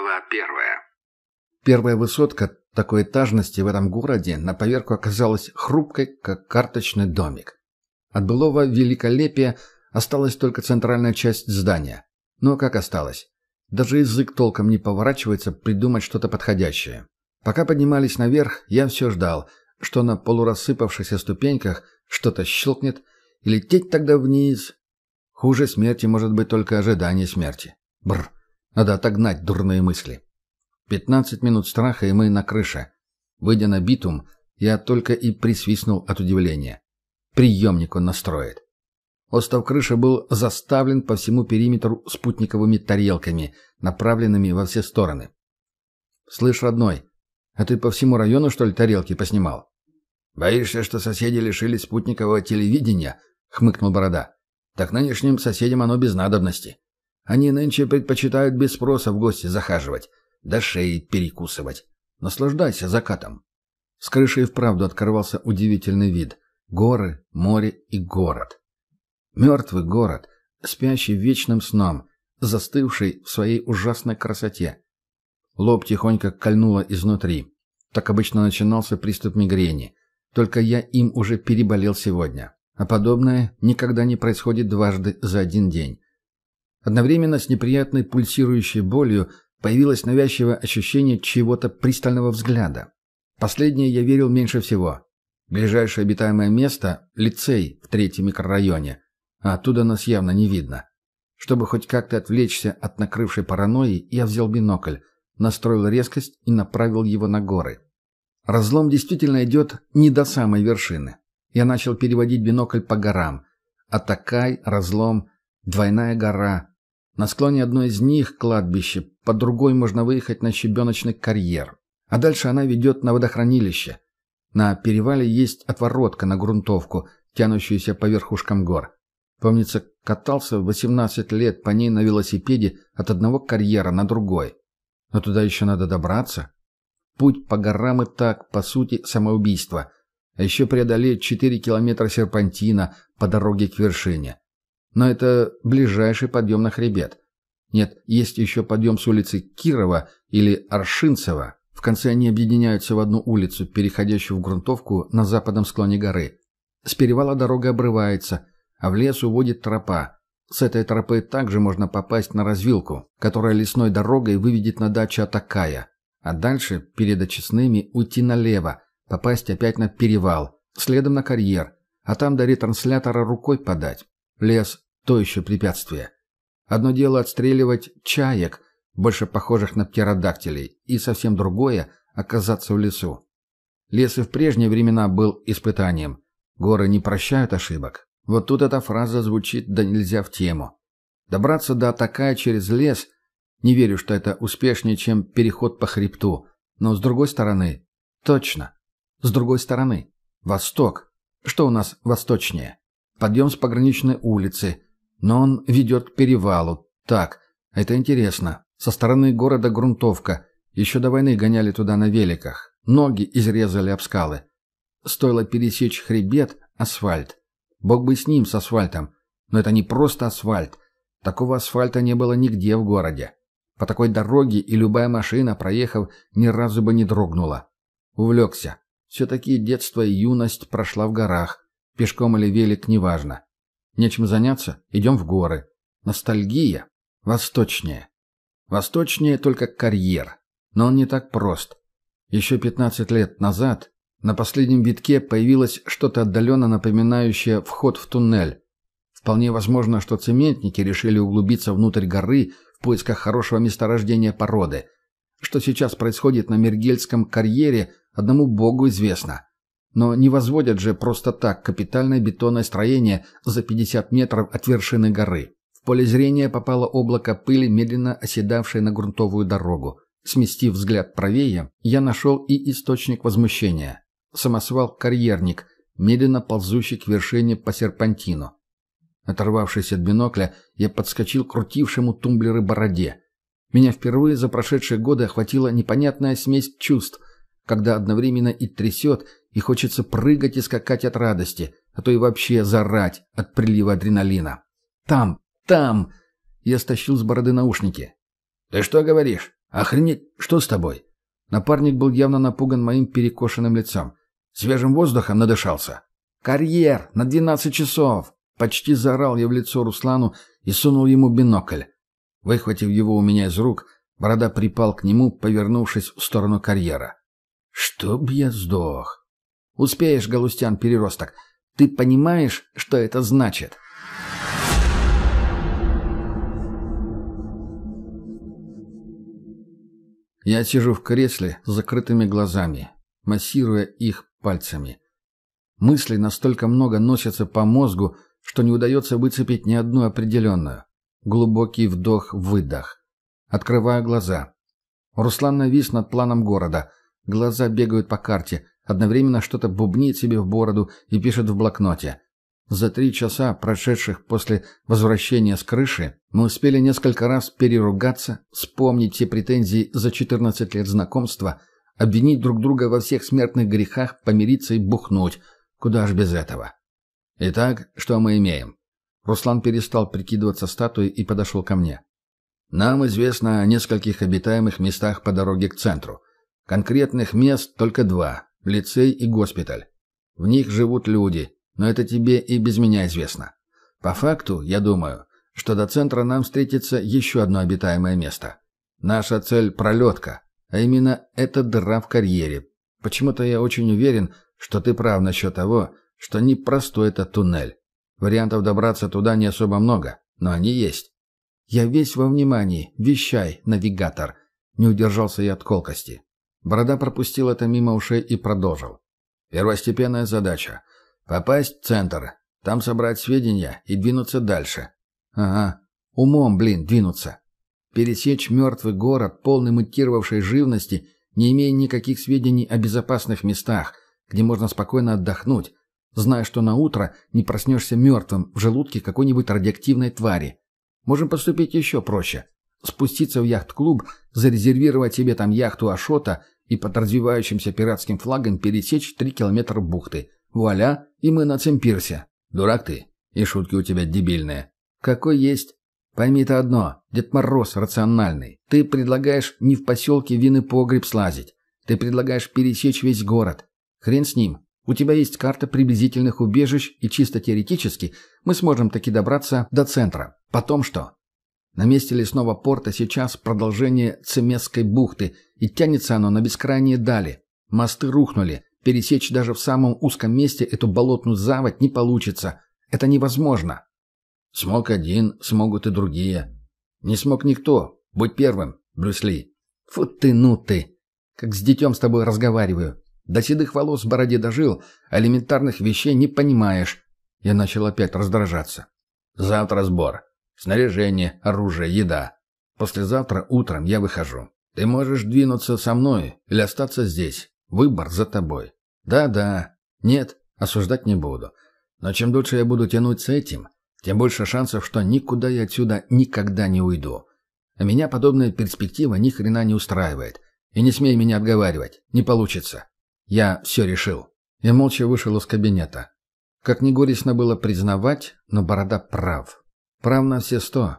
Глава первая. Первая высотка такой этажности в этом городе на поверку оказалась хрупкой, как карточный домик. От былого великолепия осталась только центральная часть здания. Но как осталось? Даже язык толком не поворачивается придумать что-то подходящее. Пока поднимались наверх, я все ждал, что на полурассыпавшихся ступеньках что-то щелкнет, и лететь тогда вниз. Хуже смерти может быть только ожидание смерти. Бррр. Надо отогнать дурные мысли. Пятнадцать минут страха, и мы на крыше. Выйдя на битум, я только и присвистнул от удивления. Приемник он настроит. Остов крыши был заставлен по всему периметру спутниковыми тарелками, направленными во все стороны. «Слышь, родной, а ты по всему району, что ли, тарелки поснимал?» «Боишься, что соседи лишились спутникового телевидения?» — хмыкнул Борода. «Так нынешним соседям оно без надобности. Они нынче предпочитают без спроса в гости захаживать, да шеи перекусывать. Наслаждайся закатом. С крыши и вправду открывался удивительный вид. Горы, море и город. Мертвый город, спящий вечным сном, застывший в своей ужасной красоте. Лоб тихонько кольнуло изнутри. Так обычно начинался приступ мигрени. Только я им уже переболел сегодня. А подобное никогда не происходит дважды за один день. Одновременно с неприятной пульсирующей болью появилось навязчивое ощущение чего-то пристального взгляда. Последнее я верил меньше всего. Ближайшее обитаемое место – лицей в третьем микрорайоне, а оттуда нас явно не видно. Чтобы хоть как-то отвлечься от накрывшей паранойи, я взял бинокль, настроил резкость и направил его на горы. Разлом действительно идет не до самой вершины. Я начал переводить бинокль по горам. Атакай, разлом, двойная гора, на склоне одной из них кладбище, по другой можно выехать на щебеночный карьер. А дальше она ведет на водохранилище. На перевале есть отворотка на грунтовку, тянущуюся по верхушкам гор. Помнится, катался в 18 лет по ней на велосипеде от одного карьера на другой. Но туда еще надо добраться. Путь по горам и так, по сути, самоубийство. А еще преодолеть 4 километра серпантина по дороге к вершине. Но это ближайший подъем на хребет. Нет, есть еще подъем с улицы Кирова или Аршинцева. В конце они объединяются в одну улицу, переходящую в грунтовку на западном склоне горы. С перевала дорога обрывается, а в лес уводит тропа. С этой тропы также можно попасть на развилку, которая лесной дорогой выведет на дачу Атакая. А дальше, перед очистными, уйти налево, попасть опять на перевал, следом на карьер, а там до ретранслятора рукой подать. Лес – то еще препятствие. Одно дело отстреливать чаек, больше похожих на птеродактилей, и совсем другое – оказаться в лесу. Лес и в прежние времена был испытанием. Горы не прощают ошибок. Вот тут эта фраза звучит да нельзя в тему. Добраться до Атакая через лес – не верю, что это успешнее, чем переход по хребту. Но с другой стороны – точно. С другой стороны – восток. Что у нас восточнее? Подъем с пограничной улицы, но он ведет к перевалу. Так, это интересно. Со стороны города грунтовка. Еще до войны гоняли туда на великах. Ноги изрезали об скалы. Стоило пересечь хребет, асфальт. Бог бы с ним, с асфальтом. Но это не просто асфальт. Такого асфальта не было нигде в городе. По такой дороге и любая машина, проехав, ни разу бы не дрогнула. Увлекся. Все-таки детство и юность прошла в горах. Пешком или велик, неважно. Нечем заняться? Идем в горы. Ностальгия. Восточнее. Восточнее только карьер. Но он не так прост. Еще 15 лет назад на последнем витке появилось что-то отдаленно напоминающее вход в туннель. Вполне возможно, что цементники решили углубиться внутрь горы в поисках хорошего месторождения породы. Что сейчас происходит на Мергельском карьере, одному богу известно. Но не возводят же просто так капитальное бетонное строение за 50 метров от вершины горы. В поле зрения попало облако пыли, медленно оседавшее на грунтовую дорогу. Сместив взгляд правее, я нашел и источник возмущения. Самосвал-карьерник, медленно ползущий к вершине по серпантину. Оторвавшись от бинокля, я подскочил к крутившему тумблеры бороде. Меня впервые за прошедшие годы охватила непонятная смесь чувств, когда одновременно и трясет, и хочется прыгать и скакать от радости, а то и вообще зарать от прилива адреналина. «Там! Там!» Я стащил с бороды наушники. «Ты что говоришь? «Охренеть, что с тобой?» Напарник был явно напуган моим перекошенным лицом. Свежим воздухом надышался. «Карьер! На двенадцать часов!» Почти заорал я в лицо Руслану и сунул ему бинокль. Выхватив его у меня из рук, Борода припал к нему, повернувшись в сторону карьера. «Чтоб я сдох!» «Успеешь, Галустян-переросток. Ты понимаешь, что это значит?» Я сижу в кресле с закрытыми глазами, массируя их пальцами. Мыслей настолько много носятся по мозгу, что не удается выцепить ни одну определенную. Глубокий вдох-выдох. Открываю глаза. Руслан навис над планом города. Глаза бегают по карте. Одновременно что-то бубнит себе в бороду и пишет в блокноте. За три часа, прошедших после возвращения с крыши, мы успели несколько раз переругаться, вспомнить все претензии за 14 лет знакомства, обвинить друг друга во всех смертных грехах, помириться и бухнуть. Куда ж без этого? Итак, что мы имеем? Руслан перестал прикидываться статуей и подошел ко мне. Нам известно о нескольких обитаемых местах по дороге к центру. Конкретных мест только два – лицей и госпиталь. В них живут люди, но это тебе и без меня известно. По факту, я думаю, что до центра нам встретится еще одно обитаемое место. Наша цель – пролетка, а именно эта дыра в карьере. Почему-то я очень уверен, что ты прав насчет того, что не простой это туннель. Вариантов добраться туда не особо много, но они есть. Я весь во внимании. Вещай, навигатор. Не удержался я от колкости. Борода пропустил это мимо ушей и продолжил. Первостепенная задача — попасть в центр, там собрать сведения и двинуться дальше. Ага, умом, блин, двинуться. Пересечь мертвый город, полный мутировавшей живности, не имея никаких сведений о безопасных местах, где можно спокойно отдохнуть, зная, что на утро не проснешься мертвым в желудке какой-нибудь радиоактивной твари. Можем поступить еще проще. Спуститься в яхт-клуб, зарезервировать себе там яхту Ашота и под развивающимся пиратским флагом пересечь три километра бухты. Вуаля, и мы на Цемпирсе. Дурак ты. И шутки у тебя дебильные. Какой есть. Пойми-то одно, Дед Мороз рациональный. Ты предлагаешь не в поселке винный погреб слазить. Ты предлагаешь пересечь весь город. Хрен с ним. У тебя есть карта приблизительных убежищ, и чисто теоретически мы сможем таки добраться до центра. Потом что? На месте лесного порта сейчас продолжение Цемесской бухты, и тянется оно на бескрайние дали. Мосты рухнули. Пересечь даже в самом узком месте эту болотную заводь не получится. Это невозможно. Смог один, смогут и другие. Не смог никто. Будь первым, Брюс Ли. Фу ты, ну ты. Как с детем с тобой разговариваю. До седых волос в бороде дожил, а элементарных вещей не понимаешь. Я начал опять раздражаться. Завтра сбор. Снаряжение, оружие, еда. Послезавтра утром я выхожу. Ты можешь двинуться со мной или остаться здесь. Выбор за тобой. Да-да. Нет, осуждать не буду. Но чем дольше я буду тянуть с этим, тем больше шансов, что никуда я отсюда никогда не уйду. А меня подобная перспектива ни хрена не устраивает. И не смей меня отговаривать. Не получится. Я все решил. Я молча вышел из кабинета. Как ни горестно было признавать, но Борода прав. Прав на все сто.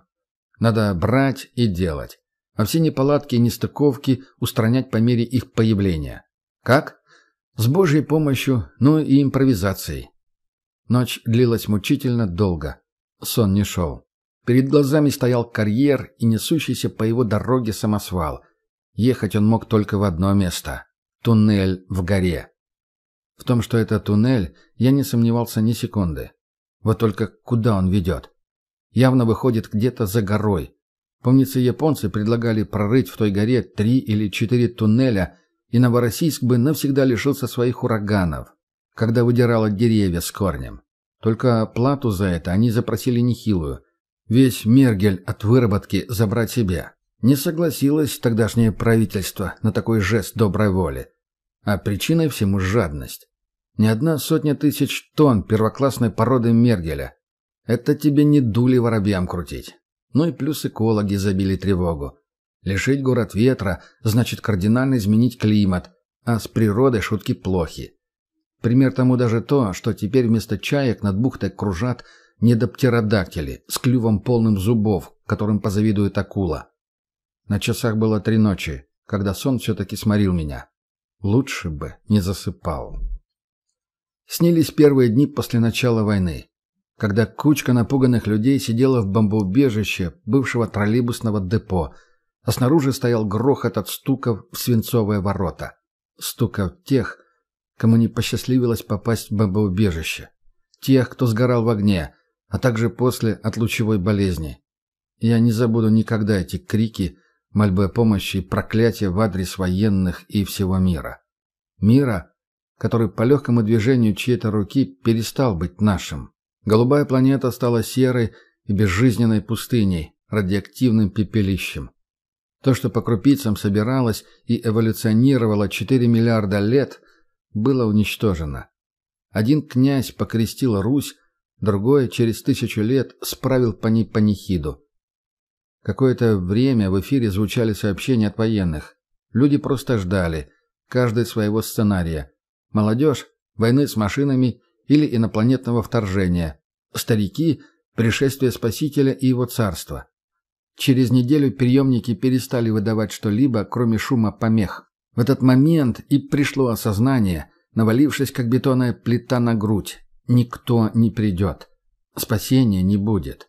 Надо брать и делать. А все неполадки и нестыковки устранять по мере их появления. Как? С Божьей помощью, ну и импровизацией. Ночь длилась мучительно долго. Сон не шел. Перед глазами стоял карьер и несущийся по его дороге самосвал. Ехать он мог только в одно место. Туннель в горе. В том, что это туннель, я не сомневался ни секунды. Вот только куда он ведет? Явно выходит где-то за горой. Помнится, японцы предлагали прорыть в той горе три или четыре туннеля, и Новороссийск бы навсегда лишился своих ураганов, когда выдирало деревья с корнем. Только плату за это они запросили нехилую. Весь Мергель от выработки забрать себе. Не согласилось тогдашнее правительство на такой жест доброй воли. А причиной всему жадность. Не одна сотня тысяч тонн первоклассной породы Мергеля. Это тебе не дули воробьям крутить. Ну и плюс экологи забили тревогу. Лишить город ветра значит кардинально изменить климат, а с природой шутки плохи. Пример тому даже то, что теперь вместо чаек над бухтой кружат недоптеродактили с клювом полным зубов, которым позавидует акула. На часах было три ночи, когда сон все-таки сморил меня. Лучше бы не засыпал. Снились первые дни после начала войны, когда кучка напуганных людей сидела в бомбоубежище бывшего троллейбусного депо, а снаружи стоял грохот от стуков в свинцовые ворота. Стуков тех, кому не посчастливилось попасть в бомбоубежище. Тех, кто сгорал в огне, а также после от лучевой болезни. Я не забуду никогда эти крики, мольбы о помощи и проклятия в адрес военных и всего мира. Мира, который по легкому движению чьей-то руки перестал быть нашим. Голубая планета стала серой и безжизненной пустыней, радиоактивным пепелищем. То, что по крупицам собиралось и эволюционировало 4 миллиарда лет, было уничтожено. Один князь покрестил Русь, другой через тысячу лет справил по ней панихиду. Какое-то время в эфире звучали сообщения от военных. Люди просто ждали, каждый своего сценария. Молодежь – войны с машинами или инопланетного вторжения. Старики – пришествие Спасителя и его царства. Через неделю приемники перестали выдавать что-либо, кроме шума помех. В этот момент и пришло осознание, навалившись как бетонная плита на грудь. Никто не придет. Спасения не будет.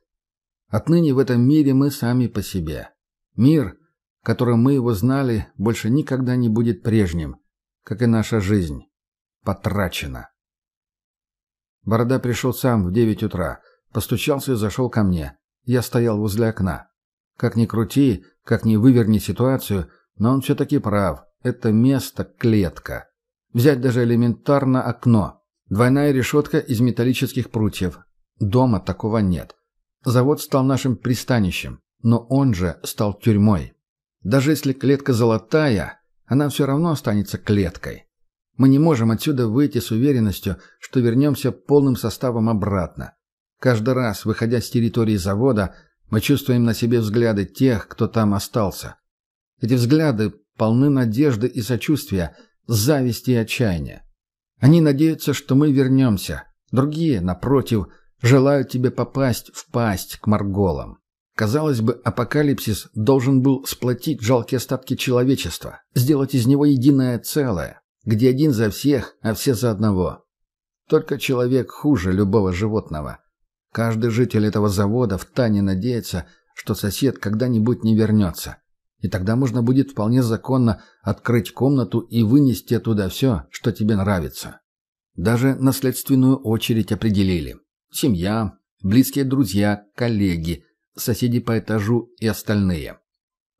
Отныне в этом мире мы сами по себе. Мир, которым мы его знали, больше никогда не будет прежним, как и наша жизнь. Потрачена. Борода пришел сам в девять утра, постучался и зашел ко мне. Я стоял возле окна. Как ни крути, как ни выверни ситуацию, но он все-таки прав. Это место – клетка. Взять даже элементарно окно. Двойная решетка из металлических прутьев. Дома такого нет. Завод стал нашим пристанищем, но он же стал тюрьмой. Даже если клетка золотая, она все равно останется клеткой. Мы не можем отсюда выйти с уверенностью, что вернемся полным составом обратно. Каждый раз, выходя с территории завода, мы чувствуем на себе взгляды тех, кто там остался. Эти взгляды полны надежды и сочувствия, зависти и отчаяния. Они надеются, что мы вернемся. Другие, напротив, Желаю тебе попасть в пасть к Марголам. Казалось бы, апокалипсис должен был сплотить жалкие остатки человечества, сделать из него единое целое, где один за всех, а все за одного. Только человек хуже любого животного. Каждый житель этого завода втайне надеется, что сосед когда-нибудь не вернется. И тогда можно будет вполне законно открыть комнату и вынести оттуда все, что тебе нравится. Даже наследственную очередь определили. Семья, близкие друзья, коллеги, соседи по этажу и остальные.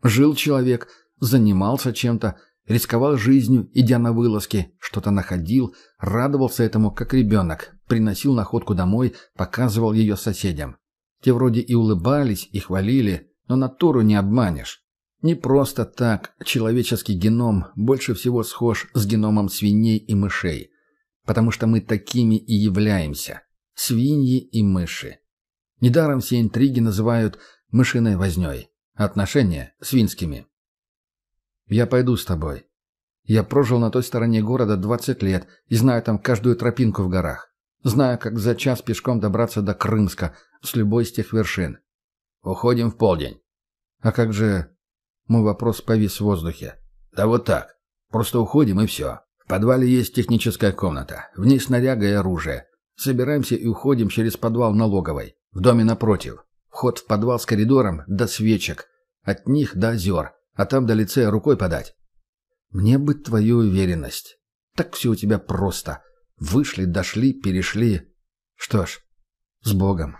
Жил человек, занимался чем-то, рисковал жизнью, идя на вылазки, что-то находил, радовался этому как ребенок, приносил находку домой, показывал ее соседям. Те вроде и улыбались, и хвалили, но натуру не обманешь. Не просто так человеческий геном больше всего схож с геномом свиней и мышей, потому что мы такими и являемся свиньи и мыши. Недаром все интриги называют мышиной вознёй, а отношения – свинскими. «Я пойду с тобой. Я прожил на той стороне города 20 лет и знаю там каждую тропинку в горах. Знаю, как за час пешком добраться до Крымска с любой из тех вершин. Уходим в полдень. А как же... Мой вопрос повис в воздухе. Да вот так. Просто уходим и все. В подвале есть техническая комната. В ней снаряга и оружие. Собираемся и уходим через подвал налоговой. В доме напротив. Вход в подвал с коридором до свечек. От них до озер. А там до лицея рукой подать. Мне бы твою уверенность. Так все у тебя просто. Вышли, дошли, перешли. Что ж, с Богом.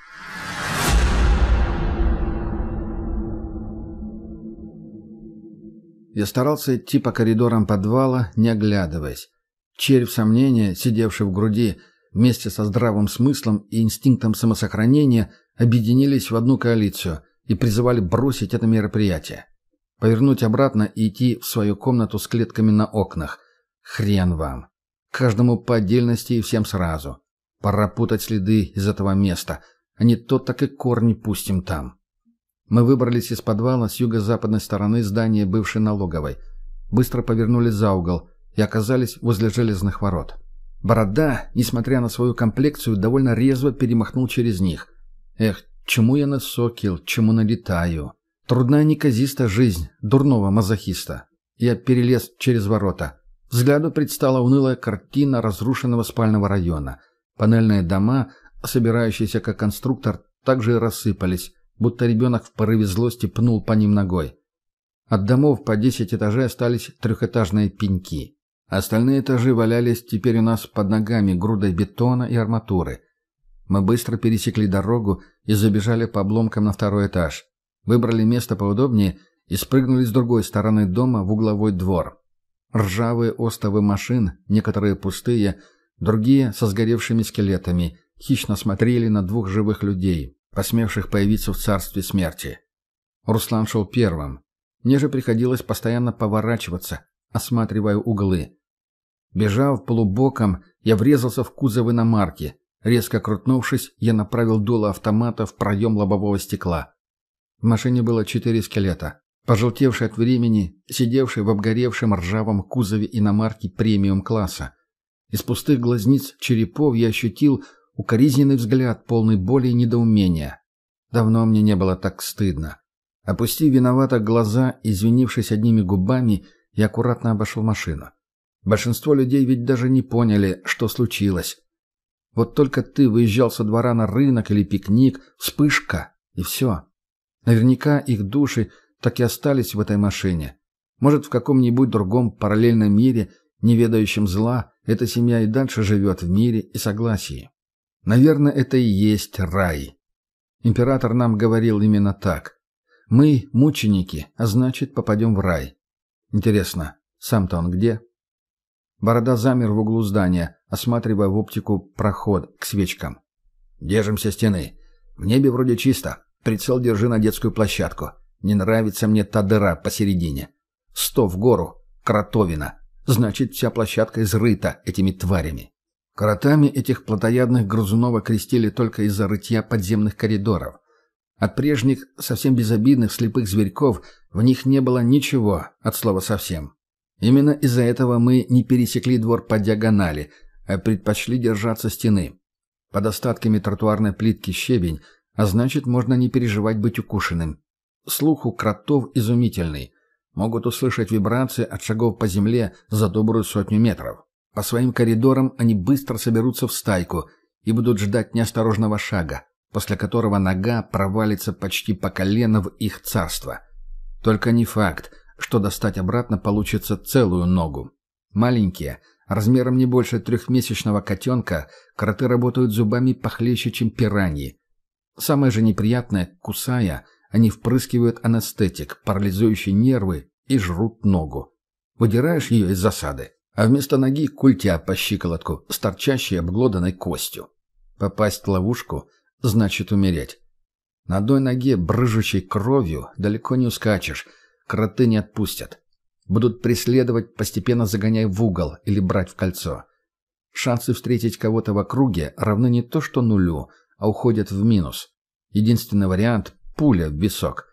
Я старался идти по коридорам подвала, не оглядываясь. Червь сомнения, сидевший в груди, вместе со здравым смыслом и инстинктом самосохранения объединились в одну коалицию и призывали бросить это мероприятие. Повернуть обратно и идти в свою комнату с клетками на окнах. Хрен вам. Каждому по отдельности и всем сразу. Пора путать следы из этого места, а не то так и корни пустим там. Мы выбрались из подвала с юго-западной стороны здания бывшей налоговой. Быстро повернули за угол и оказались возле железных ворот. Борода, несмотря на свою комплекцию, довольно резво перемахнул через них. Эх, чему я насокил, чему налетаю. Трудная неказиста жизнь дурного мазохиста. Я перелез через ворота. Взгляду предстала унылая картина разрушенного спального района. Панельные дома, собирающиеся как конструктор, также рассыпались, будто ребенок в порыве злости пнул по ним ногой. От домов по десять этажей остались трехэтажные пеньки. Остальные этажи валялись теперь у нас под ногами грудой бетона и арматуры. Мы быстро пересекли дорогу и забежали по обломкам на второй этаж. Выбрали место поудобнее и спрыгнули с другой стороны дома в угловой двор. Ржавые остовы машин, некоторые пустые, другие со сгоревшими скелетами, хищно смотрели на двух живых людей, посмевших появиться в царстве смерти. Руслан шел первым. Мне же приходилось постоянно поворачиваться, осматривая углы. Бежав полубоком, я врезался в кузов иномарки. Резко крутнувшись, я направил дуло автомата в проем лобового стекла. В машине было четыре скелета. Пожелтевший от времени, сидевший в обгоревшем ржавом кузове иномарки премиум-класса. Из пустых глазниц черепов я ощутил укоризненный взгляд, полный боли и недоумения. Давно мне не было так стыдно. Опустив виновато глаза, извинившись одними губами, я аккуратно обошел машину. Большинство людей ведь даже не поняли, что случилось. Вот только ты выезжал со двора на рынок или пикник, вспышка, и все. Наверняка их души так и остались в этой машине. Может, в каком-нибудь другом параллельном мире, не ведающем зла, эта семья и дальше живет в мире и согласии. Наверное, это и есть рай. Император нам говорил именно так. Мы мученики, а значит, попадем в рай. Интересно, сам-то он где? Борода замер в углу здания, осматривая в оптику проход к свечкам. «Держимся стены. В небе вроде чисто. Прицел держи на детскую площадку. Не нравится мне та дыра посередине. Сто в гору. Кротовина. Значит, вся площадка изрыта этими тварями. Кротами этих плотоядных грызунов окрестили только из-за рытья подземных коридоров. От прежних, совсем безобидных слепых зверьков в них не было ничего, от слова совсем. Именно из-за этого мы не пересекли двор по диагонали, а предпочли держаться стены. Под остатками тротуарной плитки щебень, а значит, можно не переживать быть укушенным. Слух у кротов изумительный. Могут услышать вибрации от шагов по земле за добрую сотню метров. По своим коридорам они быстро соберутся в стайку и будут ждать неосторожного шага, после которого нога провалится почти по колено в их царство. Только не факт, что достать обратно получится целую ногу. Маленькие, размером не больше трехмесячного котенка, кроты работают зубами похлеще, чем пираньи. Самое же неприятное, кусая, они впрыскивают анестетик, парализующий нервы, и жрут ногу. Выдираешь ее из засады, а вместо ноги культя по щиколотку с торчащей обглоданной костью. Попасть в ловушку – значит умереть. На одной ноге, брыжущей кровью, далеко не ускачешь, кроты не отпустят. Будут преследовать, постепенно загоняя в угол или брать в кольцо. Шансы встретить кого-то в округе равны не то что нулю, а уходят в минус. Единственный вариант – пуля в висок.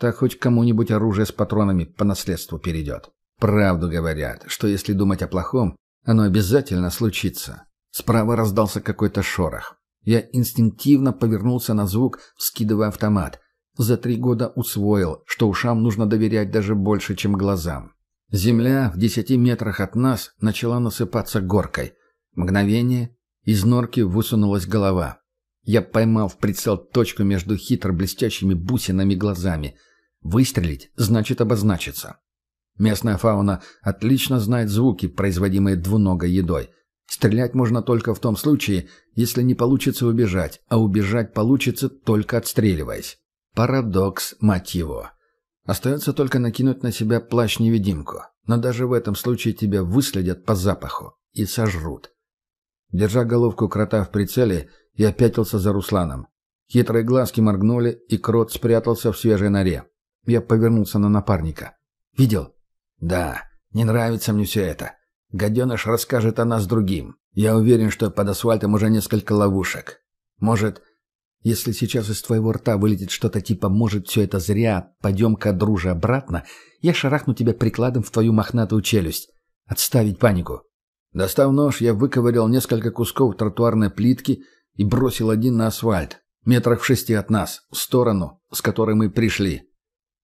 Так хоть кому-нибудь оружие с патронами по наследству перейдет. Правду говорят, что если думать о плохом, оно обязательно случится. Справа раздался какой-то шорох. Я инстинктивно повернулся на звук, вскидывая автомат. За три года усвоил, что ушам нужно доверять даже больше, чем глазам. Земля в десяти метрах от нас начала насыпаться горкой. Мгновение, из норки высунулась голова. Я поймал в прицел точку между хитро блестящими бусинами глазами. Выстрелить значит обозначиться. Местная фауна отлично знает звуки, производимые двуногой едой – Стрелять можно только в том случае, если не получится убежать, а убежать получится только отстреливаясь. Парадокс, мать его. Остается только накинуть на себя плащ-невидимку, но даже в этом случае тебя выследят по запаху и сожрут. Держа головку крота в прицеле, я пятился за Русланом. Хитрые глазки моргнули, и крот спрятался в свежей норе. Я повернулся на напарника. «Видел?» «Да, не нравится мне все это. Гаденыш расскажет о нас другим. Я уверен, что под асфальтом уже несколько ловушек. Может, если сейчас из твоего рта вылетит что-то типа «может, все это зря, пойдем-ка, друже, обратно», я шарахну тебя прикладом в твою мохнатую челюсть. Отставить панику. Достав нож, я выковырял несколько кусков тротуарной плитки и бросил один на асфальт, метрах в шести от нас, в сторону, с которой мы пришли.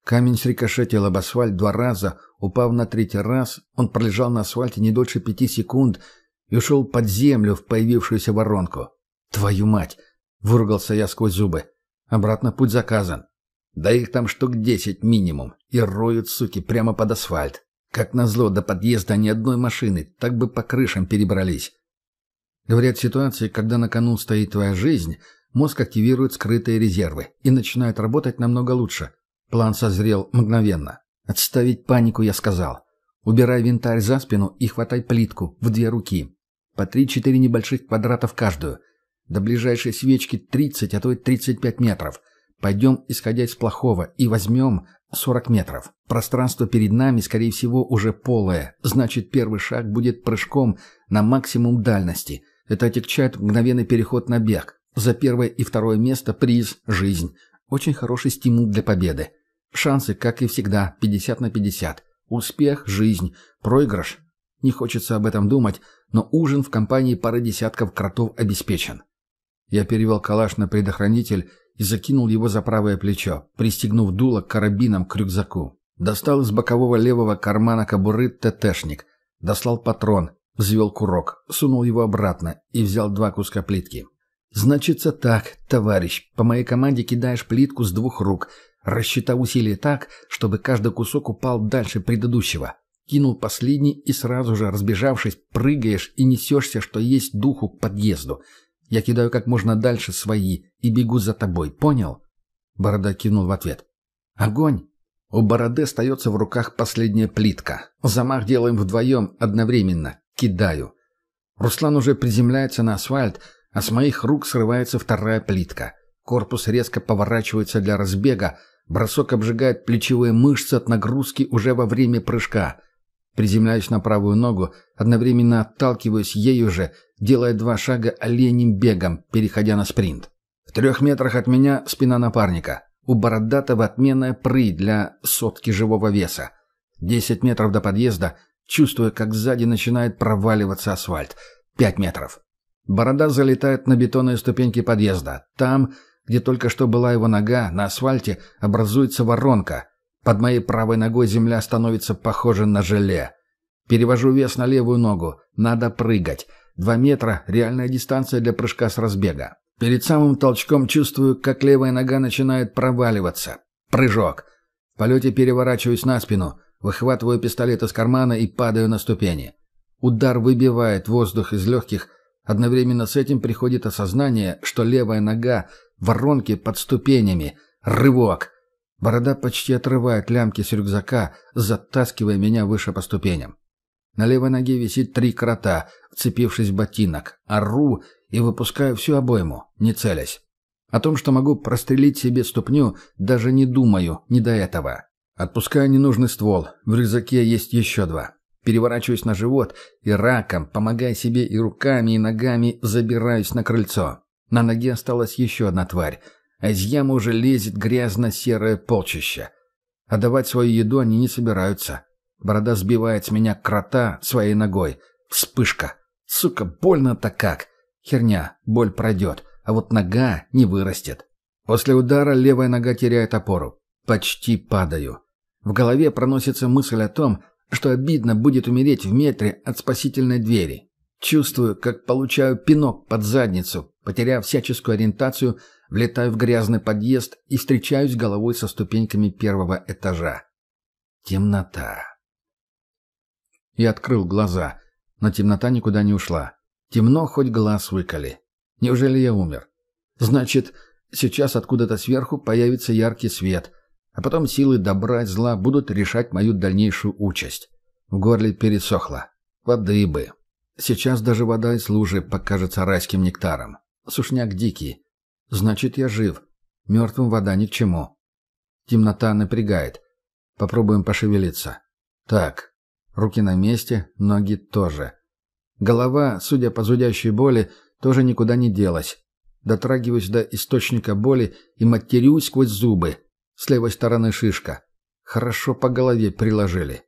Камень срикошетил об асфальт два раза, упав на третий раз, он пролежал на асфальте не дольше пяти секунд и ушел под землю в появившуюся воронку. «Твою мать!» — выругался я сквозь зубы. «Обратно путь заказан. Да их там штук десять минимум, и роют, суки, прямо под асфальт. Как назло, до подъезда ни одной машины, так бы по крышам перебрались». Говорят, в ситуации, когда на кону стоит твоя жизнь, мозг активирует скрытые резервы и начинает работать намного лучше. План созрел мгновенно. «Отставить панику», я сказал. «Убирай винтарь за спину и хватай плитку в две руки. По три-четыре небольших квадратов каждую. До ближайшей свечки тридцать, а то и тридцать пять метров. Пойдем, исходя из плохого, и возьмем сорок метров. Пространство перед нами, скорее всего, уже полое. Значит, первый шаг будет прыжком на максимум дальности. Это отягчает мгновенный переход на бег. За первое и второе место приз – жизнь. Очень хороший стимул для победы. Шансы, как и всегда, 50 на 50. Успех – жизнь. Проигрыш – не хочется об этом думать, но ужин в компании пары десятков кротов обеспечен. Я перевел калаш на предохранитель и закинул его за правое плечо, пристегнув дуло карабином к рюкзаку. Достал из бокового левого кармана кобуры ТТшник. Дослал патрон, взвел курок, сунул его обратно и взял два куска плитки. «Значится так, товарищ. По моей команде кидаешь плитку с двух рук, рассчитав усилие так, чтобы каждый кусок упал дальше предыдущего. Кинул последний и сразу же, разбежавшись, прыгаешь и несешься, что есть духу к подъезду. Я кидаю как можно дальше свои и бегу за тобой, понял?» Борода кинул в ответ. «Огонь!» У Бороды остается в руках последняя плитка. Замах делаем вдвоем, одновременно. Кидаю. Руслан уже приземляется на асфальт, а с моих рук срывается вторая плитка. Корпус резко поворачивается для разбега, бросок обжигает плечевые мышцы от нагрузки уже во время прыжка. Приземляюсь на правую ногу, одновременно отталкиваюсь ею же, делая два шага оленем бегом, переходя на спринт. В трех метрах от меня спина напарника. У бородатого отменная пры для сотки живого веса. Десять метров до подъезда, чувствуя, как сзади начинает проваливаться асфальт. Пять метров. Борода залетает на бетонные ступеньки подъезда. Там, где только что была его нога, на асфальте образуется воронка. Под моей правой ногой земля становится похожа на желе. Перевожу вес на левую ногу. Надо прыгать. Два метра – реальная дистанция для прыжка с разбега. Перед самым толчком чувствую, как левая нога начинает проваливаться. Прыжок. В полете переворачиваюсь на спину, выхватываю пистолет из кармана и падаю на ступени. Удар выбивает воздух из легких – Одновременно с этим приходит осознание, что левая нога в воронке под ступенями. Рывок! Борода почти отрывает лямки с рюкзака, затаскивая меня выше по ступеням. На левой ноге висит три крота, вцепившись в ботинок. Ору и выпускаю всю обойму, не целясь. О том, что могу прострелить себе ступню, даже не думаю, не до этого. Отпускаю ненужный ствол. В рюкзаке есть еще два. Переворачиваюсь на живот и раком, помогая себе и руками, и ногами, забираюсь на крыльцо. На ноге осталась еще одна тварь, а из ямы уже лезет грязно-серое полчище. А давать свою еду они не собираются. Борода сбивает с меня крота своей ногой. Вспышка. Сука, больно-то как. Херня, боль пройдет, а вот нога не вырастет. После удара левая нога теряет опору. Почти падаю. В голове проносится мысль о том, что обидно будет умереть в метре от спасительной двери. Чувствую, как получаю пинок под задницу, потеряв всяческую ориентацию, влетаю в грязный подъезд и встречаюсь головой со ступеньками первого этажа. Темнота. Я открыл глаза, но темнота никуда не ушла. Темно, хоть глаз выколи. Неужели я умер? Значит, сейчас откуда-то сверху появится яркий свет, а потом силы добра и зла будут решать мою дальнейшую участь. В горле пересохло. Воды бы. Сейчас даже вода из лужи покажется райским нектаром. Сушняк дикий. Значит, я жив. Мертвым вода ни к чему. Темнота напрягает. Попробуем пошевелиться. Так. Руки на месте, ноги тоже. Голова, судя по зудящей боли, тоже никуда не делась. Дотрагиваюсь до источника боли и матерюсь сквозь зубы. С левой стороны шишка. Хорошо по голове приложили.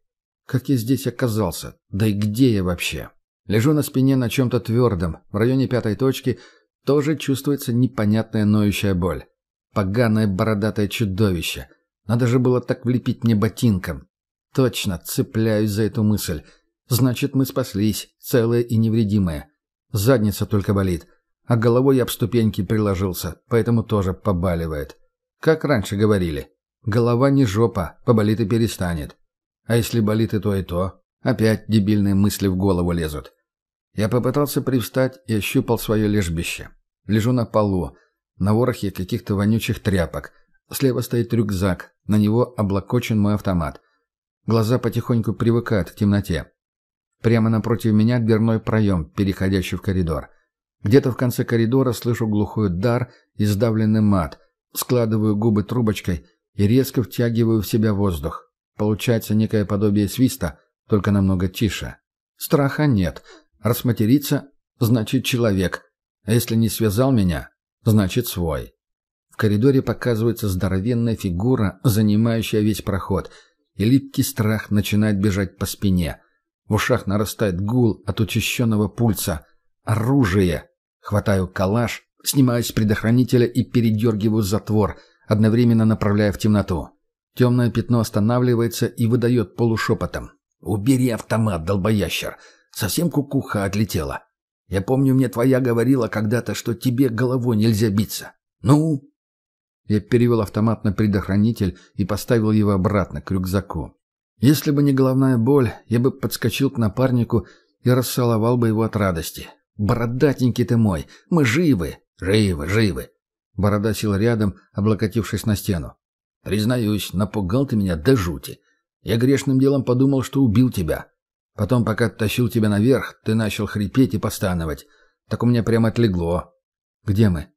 Как я здесь оказался? Да и где я вообще? Лежу на спине на чем-то твердом. В районе пятой точки тоже чувствуется непонятная ноющая боль. Поганое бородатое чудовище. Надо же было так влепить мне ботинком. Точно, цепляюсь за эту мысль. Значит, мы спаслись, целые и невредимые. Задница только болит. А головой я об ступеньки приложился, поэтому тоже побаливает. Как раньше говорили. Голова не жопа, поболит и перестанет. А если болит и то, и то, опять дебильные мысли в голову лезут. Я попытался привстать и ощупал свое лежбище. Лежу на полу, на ворохе каких-то вонючих тряпок. Слева стоит рюкзак, на него облокочен мой автомат. Глаза потихоньку привыкают к темноте. Прямо напротив меня дверной проем, переходящий в коридор. Где-то в конце коридора слышу глухой дар и сдавленный мат. Складываю губы трубочкой и резко втягиваю в себя воздух. Получается некое подобие свиста, только намного тише. Страха нет. Рассматериться – значит человек. А если не связал меня, значит свой. В коридоре показывается здоровенная фигура, занимающая весь проход, и липкий страх начинает бежать по спине. В ушах нарастает гул от учащенного пульса. Оружие! Хватаю калаш, снимаю с предохранителя и передергиваю затвор, одновременно направляя в темноту. Темное пятно останавливается и выдает полушепотом. «Убери автомат, долбоящер! Совсем кукуха отлетела. Я помню, мне твоя говорила когда-то, что тебе головой нельзя биться. Ну?» Я перевел автомат на предохранитель и поставил его обратно к рюкзаку. Если бы не головная боль, я бы подскочил к напарнику и расцеловал бы его от радости. «Бородатенький ты мой! Мы живы! Живы, живы!» Борода сел рядом, облокотившись на стену. «Признаюсь, напугал ты меня до жути. Я грешным делом подумал, что убил тебя. Потом, пока тащил тебя наверх, ты начал хрипеть и постановать. Так у меня прямо отлегло. Где мы?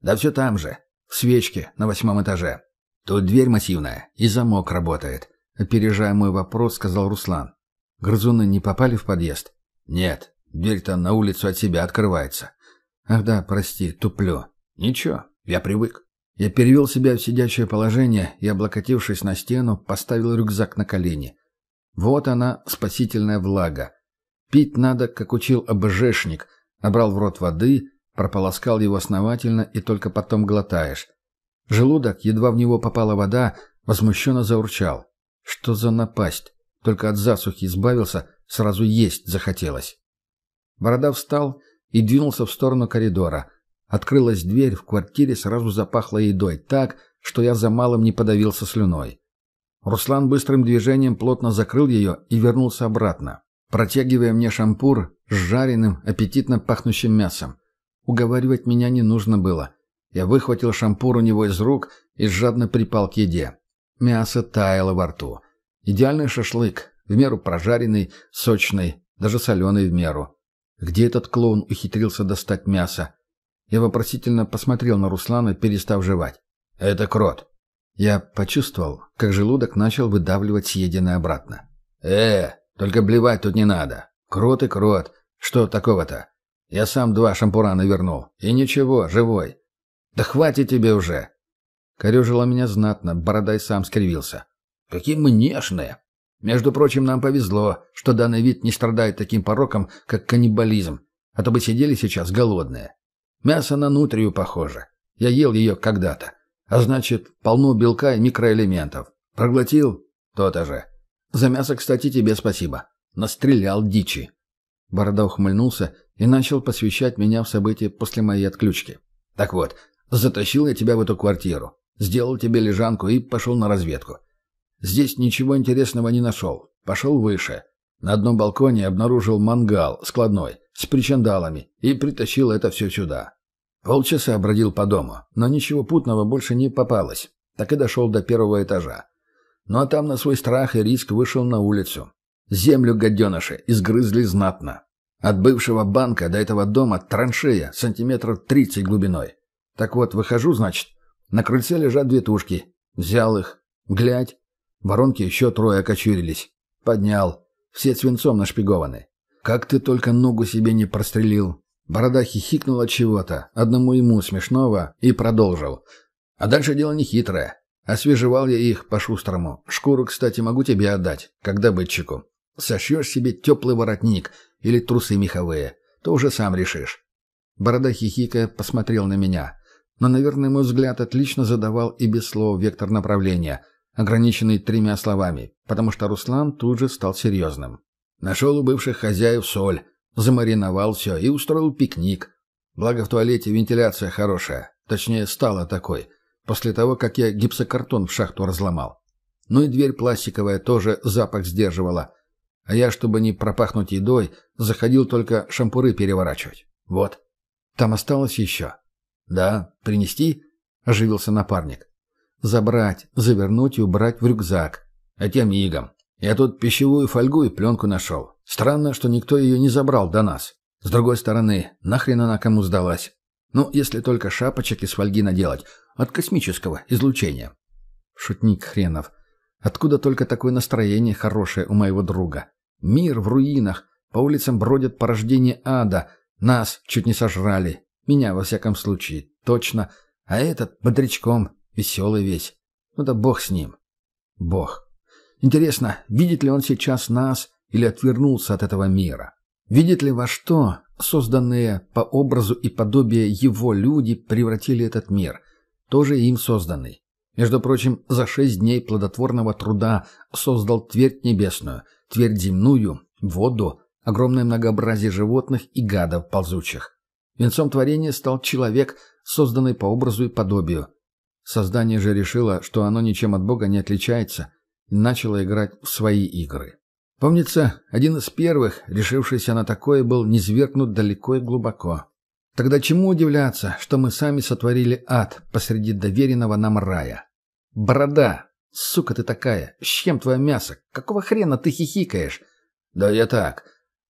Да все там же. В свечке, на восьмом этаже. Тут дверь массивная, и замок работает. Опережая мой вопрос, сказал Руслан. Грызуны не попали в подъезд? Нет, дверь-то на улицу от себя открывается. Ах да, прости, туплю. Ничего, я привык. Я перевел себя в сидячее положение и, облокотившись на стену, поставил рюкзак на колени. Вот она, спасительная влага. Пить надо, как учил АБЖшник. Набрал в рот воды, прополоскал его основательно и только потом глотаешь. Желудок, едва в него попала вода, возмущенно заурчал. Что за напасть? Только от засухи избавился, сразу есть захотелось. Борода встал и двинулся в сторону коридора. Открылась дверь, в квартире сразу запахло едой так, что я за малым не подавился слюной. Руслан быстрым движением плотно закрыл ее и вернулся обратно, протягивая мне шампур с жареным, аппетитно пахнущим мясом. Уговаривать меня не нужно было. Я выхватил шампур у него из рук и жадно припал к еде. Мясо таяло во рту. Идеальный шашлык, в меру прожаренный, сочный, даже соленый в меру. Где этот клоун ухитрился достать мясо? Я вопросительно посмотрел на Руслана, перестав жевать. «Это крот», я почувствовал, как желудок начал выдавливать съеденное обратно. «Э, только блевать тут не надо. Крот и крот. Что такого-то? Я сам два шампура навернул. И ничего, живой. Да хватит тебе уже!» Корежила меня знатно, бородай сам скривился. «Какие мы нежные! Между прочим, нам повезло, что данный вид не страдает таким пороком, как каннибализм, а то бы сидели сейчас голодные. Мясо на нутрию похоже. Я ел ее когда-то. А значит, полно белка и микроэлементов. Проглотил? То-то же. За мясо, кстати, тебе спасибо. Настрелял дичи. Борода ухмыльнулся и начал посвящать меня в события после моей отключки. Так вот, затащил я тебя в эту квартиру, сделал тебе лежанку и пошел на разведку. Здесь ничего интересного не нашел. Пошел выше. На одном балконе обнаружил мангал складной с причандалами и притащил это все сюда. Полчаса бродил по дому, но ничего путного больше не попалось. Так и дошел до первого этажа. Ну а там на свой страх и риск вышел на улицу. Землю гаденыши изгрызли знатно. От бывшего банка до этого дома траншея сантиметров тридцать глубиной. Так вот, выхожу, значит, на крыльце лежат две тушки. Взял их. Глядь. Воронки еще трое окочурились. Поднял. Все свинцом нашпигованы. Как ты только ногу себе не прострелил. Борода хихикнул от чего-то, одному ему смешного, и продолжил. А дальше дело не хитрое. Освежевал я их по-шустрому. Шкуру, кстати, могу тебе отдать, как добытчику. Сошьешь себе теплый воротник или трусы меховые, то уже сам решишь. Борода хихикая посмотрел на меня. Но, наверное, мой взгляд отлично задавал и без слов вектор направления. ограниченный тремя словами, потому что Руслан тут же стал серьезным. Нашел у бывших хозяев соль, замариновал все и устроил пикник. Благо в туалете вентиляция хорошая, точнее стала такой, после того, как я гипсокартон в шахту разломал. Ну и дверь пластиковая тоже запах сдерживала. А я, чтобы не пропахнуть едой, заходил только шампуры переворачивать. Вот. Там осталось еще. «Да, принести?» — оживился напарник. «Забрать, завернуть и убрать в рюкзак. А тем мигом. Я тут пищевую фольгу и пленку нашел. Странно, что никто ее не забрал до нас. С другой стороны, нахрен она кому сдалась? Ну, если только шапочек из фольги наделать. От космического излучения». Шутник хренов. Откуда только такое настроение хорошее у моего друга? Мир в руинах. По улицам бродят порождения ада. Нас чуть не сожрали. Меня, во всяком случае, точно. А этот бодрячком, веселый весь. Ну да бог с ним. Бог. Интересно, видит ли он сейчас нас или отвернулся от этого мира? Видит ли во что созданные по образу и подобию его люди превратили этот мир, тоже им созданный? Между прочим, за шесть дней плодотворного труда создал твердь небесную, твердь земную, воду, огромное многообразие животных и гадов ползучих. Венцом творения стал человек, созданный по образу и подобию. Создание же решило, что оно ничем от Бога не отличается, и начало играть в свои игры. Помнится, один из первых, решившийся на такое, был низвергнут далеко и глубоко. Тогда чему удивляться, что мы сами сотворили ад посреди доверенного нам рая? Борода! Сука ты такая! С чем твое мясо? Какого хрена ты хихикаешь? Да я так.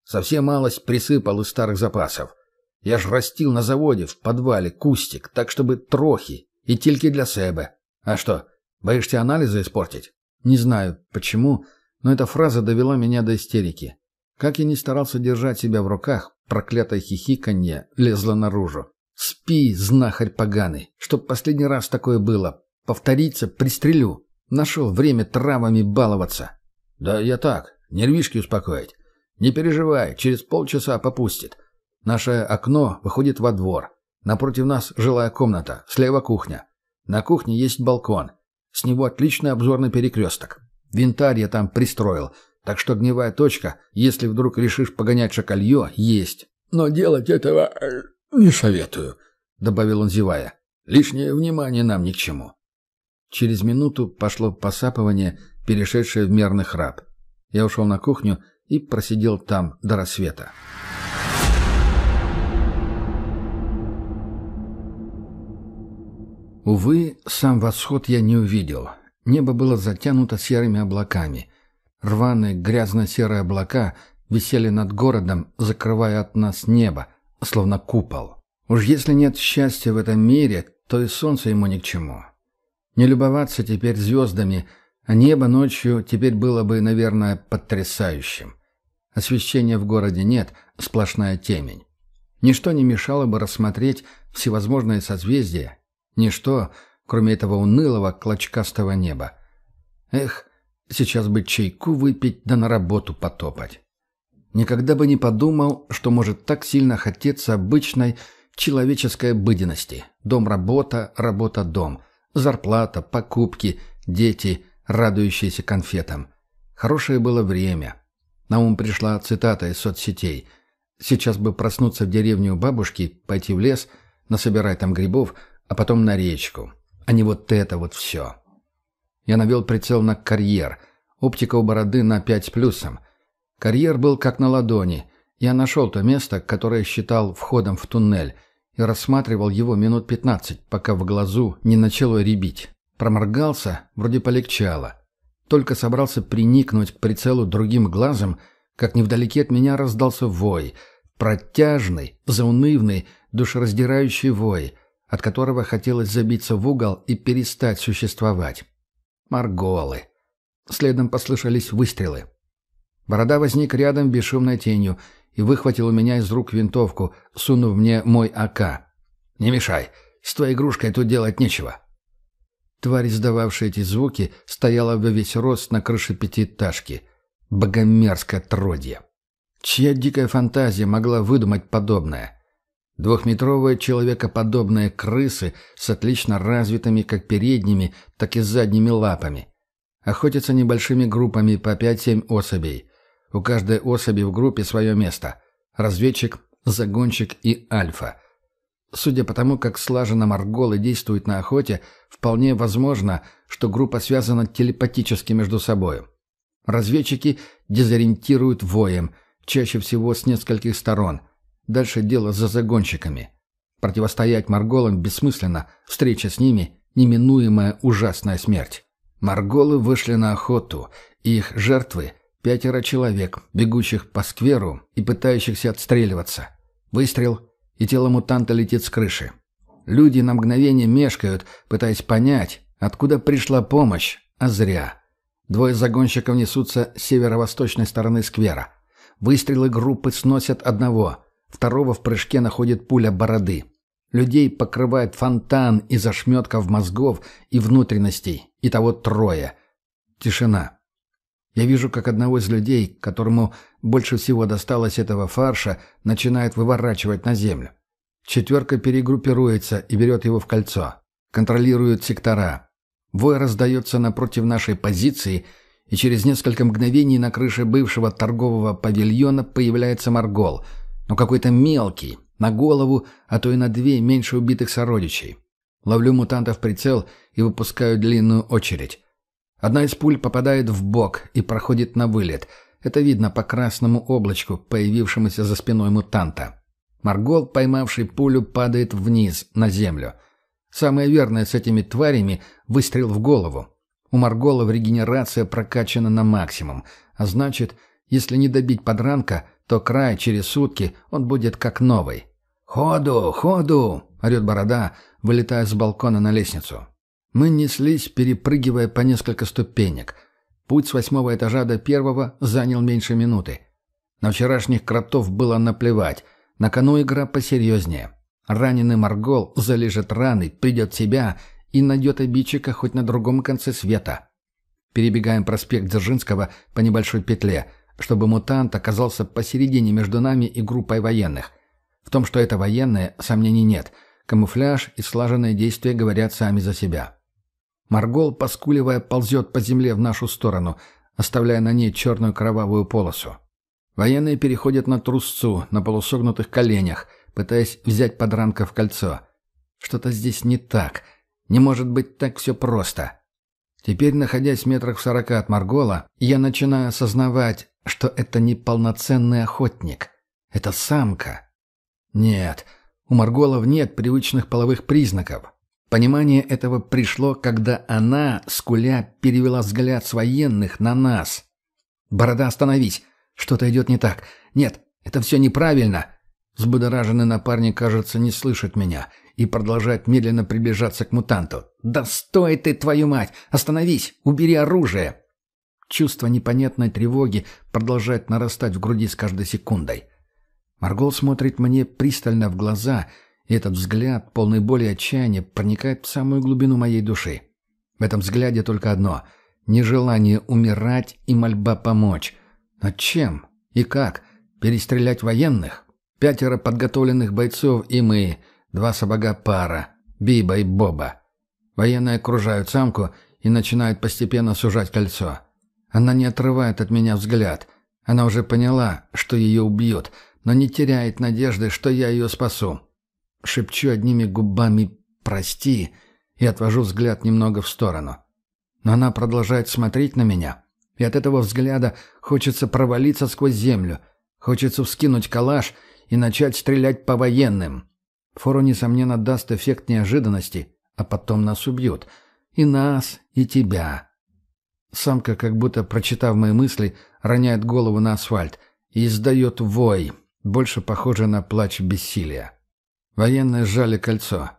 Совсем малость присыпал из старых запасов. Я ж растил на заводе, в подвале, кустик, так чтобы трохи и тільки для себе. А что, боишься анализы испортить? Не знаю, почему, но эта фраза довела меня до истерики. Как я не старался держать себя в руках, проклятое хихиканье лезло наружу. «Спи, знахарь поганый! Чтоб последний раз такое было! Повторится, пристрелю! Нашел время травами баловаться!» «Да я так, нервишки успокоить. Не переживай, через полчаса попустит. Наше окно выходит во двор. Напротив нас жилая комната, слева кухня. На кухне есть балкон. С него отличный обзор на перекресток. Винтарь я там пристроил, так что огневая точка, если вдруг решишь погонять шакалье, есть. Но делать этого э, не советую, — добавил он, зевая. Лишнее внимание нам ни к чему. Через минуту пошло посапывание, перешедшее в мерный храп. Я ушел на кухню и просидел там до рассвета. Увы, сам восход я не увидел. Небо было затянуто серыми облаками. Рваные грязно-серые облака висели над городом, закрывая от нас небо, словно купол. Уж если нет счастья в этом мире, то и солнце ему ни к чему. Не любоваться теперь звездами, а небо ночью теперь было бы, наверное, потрясающим. Освещения в городе нет, сплошная темень. Ничто не мешало бы рассмотреть всевозможные созвездия Ничто, кроме этого унылого клочкастого неба. Эх, сейчас бы чайку выпить да на работу потопать. Никогда бы не подумал, что может так сильно хотеться обычной человеческой обыденности. Дом-работа, работа-дом. Зарплата, покупки, дети, радующиеся конфетам. Хорошее было время. На ум пришла цитата из соцсетей. Сейчас бы проснуться в деревню у бабушки, пойти в лес, насобирать там грибов – а потом на речку. А не вот это вот все. Я навел прицел на карьер. Оптика у бороды на пять с плюсом. Карьер был как на ладони. Я нашел то место, которое считал входом в туннель, и рассматривал его минут пятнадцать, пока в глазу не начало рябить. Проморгался, вроде полегчало. Только собрался приникнуть к прицелу другим глазом, как невдалеке от меня раздался вой. Протяжный, заунывный, душераздирающий вой — от которого хотелось забиться в угол и перестать существовать. Марголы. Следом послышались выстрелы. Борода возник рядом бесшумной тенью и выхватил у меня из рук винтовку, сунув мне мой АК. «Не мешай, с твоей игрушкой тут делать нечего». Тварь, издававшая эти звуки, стояла во весь рост на крыше пятиэтажки. Богомерзкое отродье. Чья дикая фантазия могла выдумать подобное? Двухметровые человекоподобные крысы с отлично развитыми как передними, так и задними лапами. Охотятся небольшими группами по 5-7 особей. У каждой особи в группе свое место. Разведчик, загонщик и альфа. Судя по тому, как слаженно Марголы действуют на охоте, вполне возможно, что группа связана телепатически между собой. Разведчики дезориентируют воем, чаще всего с нескольких сторон. Дальше дело за загонщиками. Противостоять Марголам бессмысленно, встреча с ними – неминуемая ужасная смерть. Марголы вышли на охоту, и их жертвы – пятеро человек, бегущих по скверу и пытающихся отстреливаться. Выстрел – и тело мутанта летит с крыши. Люди на мгновение мешкают, пытаясь понять, откуда пришла помощь, а зря. Двое загонщиков несутся с северо-восточной стороны сквера. Выстрелы группы сносят одного, второго в прыжке находит пуля бороды. Людей покрывает фонтан из ошметков мозгов и внутренностей, и того трое. Тишина. Я вижу, как одного из людей, которому больше всего досталось этого фарша, начинает выворачивать на землю. Четверка перегруппируется и берет его в кольцо. Контролирует сектора. Вой раздается напротив нашей позиции, и через несколько мгновений на крыше бывшего торгового павильона появляется Маргол, но какой-то мелкий, на голову, а то и на две меньше убитых сородичей. Ловлю мутанта в прицел и выпускаю длинную очередь. Одна из пуль попадает в бок и проходит на вылет. Это видно по красному облачку, появившемуся за спиной мутанта. Маргол, поймавший пулю, падает вниз, на землю. Самое верное с этими тварями – выстрел в голову. У Маргола в регенерация прокачана на максимум, а значит, если не добить подранка, то край через сутки он будет как новый. «Ходу! Ходу!» – орет борода, вылетая с балкона на лестницу. Мы неслись, перепрыгивая по несколько ступенек. Путь с восьмого этажа до первого занял меньше минуты. На вчерашних кротов было наплевать. На кону игра посерьезнее. Раненый Маргол залежит раны, придет в себя и найдет обидчика хоть на другом конце света. Перебегаем проспект Дзержинского по небольшой петле, чтобы мутант оказался посередине между нами и группой военных. В том, что это военные, сомнений нет. Камуфляж и слаженные действия говорят сами за себя. Маргол, поскуливая, ползет по земле в нашу сторону, оставляя на ней черную кровавую полосу. Военные переходят на трусцу, на полусогнутых коленях, пытаясь взять подранка в кольцо. Что-то здесь не так. Не может быть так все просто. Теперь, находясь метрах в сорока от Маргола, я начинаю осознавать, что это не полноценный охотник. Это самка. Нет, у Марголов нет привычных половых признаков. Понимание этого пришло, когда она, скуля, перевела взгляд с военных на нас. «Борода, остановись! Что-то идет не так. Нет, это все неправильно!» Взбудораженный напарник, кажется, не слышит меня и продолжает медленно приближаться к мутанту. «Да стой ты, твою мать! Остановись! Убери оружие!» Чувство непонятной тревоги продолжает нарастать в груди с каждой секундой. Маргол смотрит мне пристально в глаза — и этот взгляд, полный боли и отчаяния, проникает в самую глубину моей души. В этом взгляде только одно — нежелание умирать и мольба помочь. Но чем и как? Перестрелять военных? Пятеро подготовленных бойцов и мы, два сапога пара, Биба и Боба. Военные окружают самку и начинают постепенно сужать кольцо. Она не отрывает от меня взгляд. Она уже поняла, что ее убьют, но не теряет надежды, что я ее спасу. Шепчу одними губами «прости» и отвожу взгляд немного в сторону. Но она продолжает смотреть на меня, и от этого взгляда хочется провалиться сквозь землю, хочется вскинуть калаш и начать стрелять по военным. Фору, несомненно, даст эффект неожиданности, а потом нас убьют. И нас, и тебя. Самка, как будто прочитав мои мысли, роняет голову на асфальт и издает вой, больше похожий на плач бессилия. Военные сжали кольцо.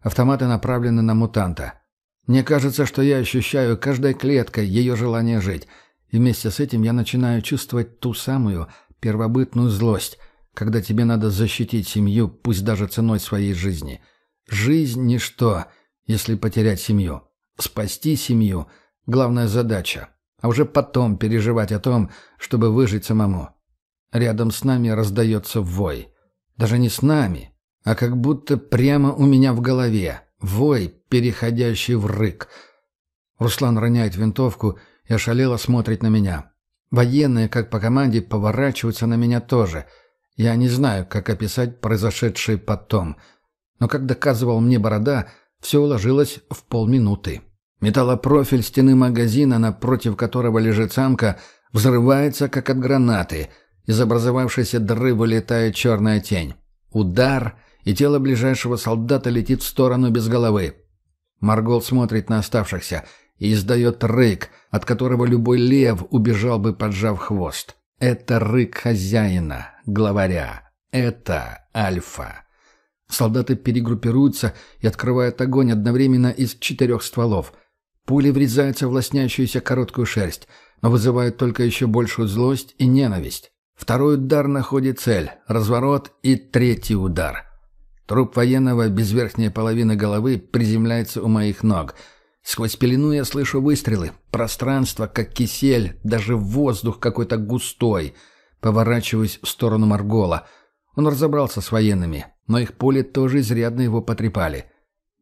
Автоматы направлены на мутанта. Мне кажется, что я ощущаю каждой клеткой ее желание жить. И вместе с этим я начинаю чувствовать ту самую первобытную злость, когда тебе надо защитить семью, пусть даже ценой своей жизни. Жизнь – ничто, если потерять семью. Спасти семью – главная задача. А уже потом переживать о том, чтобы выжить самому. Рядом с нами раздается вой. Даже не с нами – а как будто прямо у меня в голове. Вой, переходящий в рык. Руслан роняет винтовку и ошалело смотрит на меня. Военные, как по команде, поворачиваются на меня тоже. Я не знаю, как описать произошедшее потом. Но, как доказывал мне Борода, все уложилось в полминуты. Металлопрофиль стены магазина, напротив которого лежит самка, взрывается, как от гранаты. Из образовавшейся дыры вылетает черная тень. Удар, и тело ближайшего солдата летит в сторону без головы. Маргол смотрит на оставшихся и издает рык, от которого любой лев убежал бы, поджав хвост. Это рык хозяина, главаря. Это альфа. Солдаты перегруппируются и открывают огонь одновременно из четырех стволов. Пули врезаются в лоснящуюся короткую шерсть, но вызывают только еще большую злость и ненависть. Второй удар находит цель, разворот и третий удар. Труп военного без верхней половины головы приземляется у моих ног. Сквозь пелену я слышу выстрелы. Пространство, как кисель, даже воздух какой-то густой. Поворачиваюсь в сторону Маргола. Он разобрался с военными, но их пули тоже изрядно его потрепали.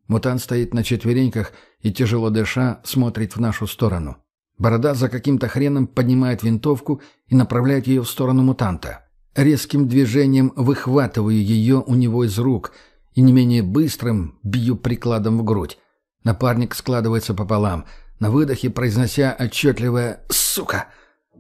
Мутант стоит на четвереньках и, тяжело дыша, смотрит в нашу сторону. Борода за каким-то хреном поднимает винтовку и направляет ее в сторону мутанта. Резким движением выхватываю ее у него из рук и не менее быстрым бью прикладом в грудь. Напарник складывается пополам, на выдохе произнося отчетливое «Сука!».